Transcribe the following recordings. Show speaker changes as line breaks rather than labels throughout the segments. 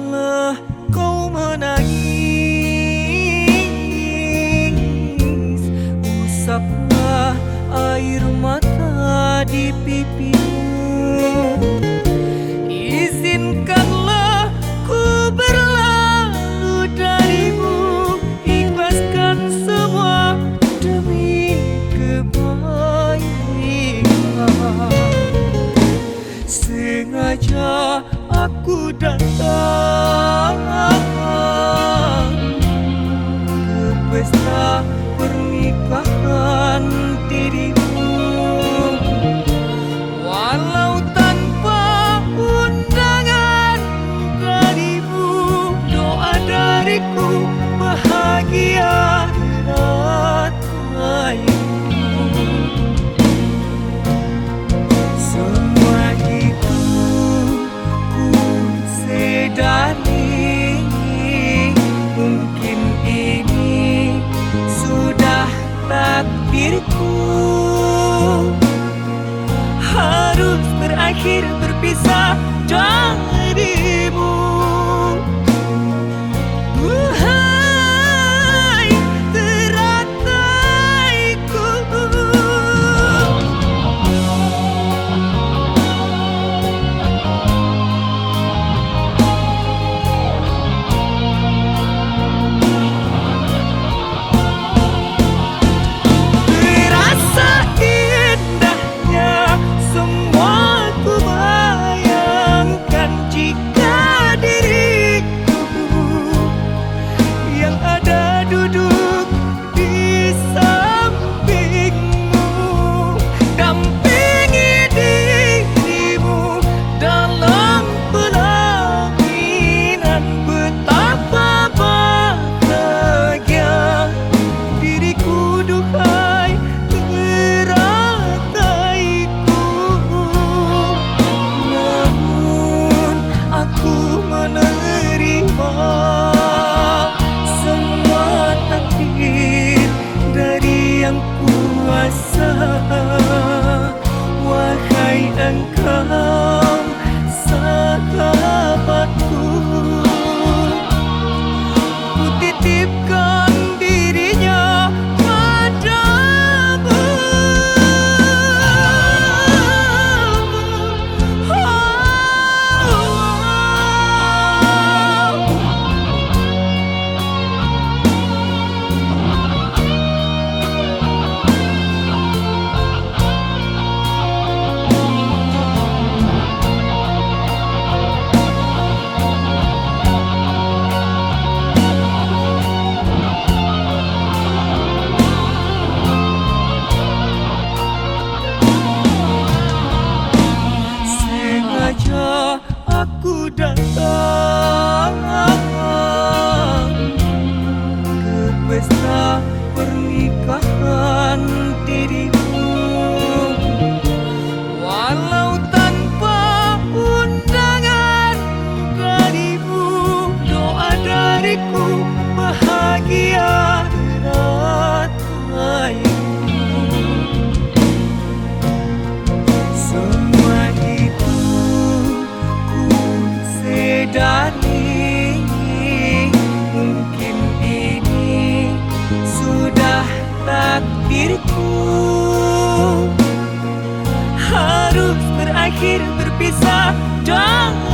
Janganlah kau menangis. Usaplah air mata di pipimu. Izinkanlah ku berlalu darimu. Ikhlaskan semua demi kebaikan. Sengaja aku datang. berakhir berpisah. Jangan 很可。diriku Harus berakhir berpisah dong.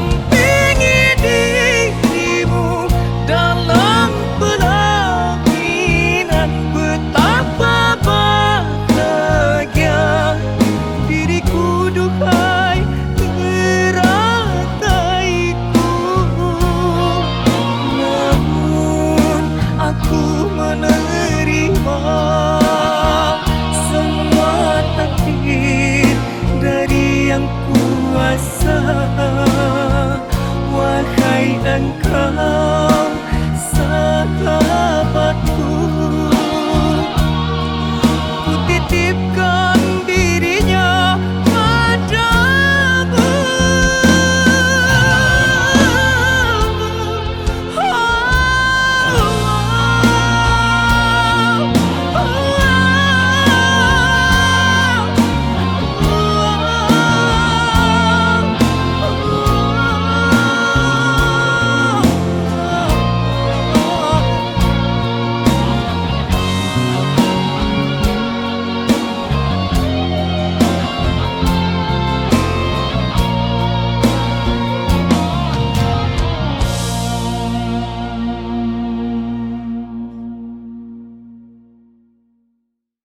up.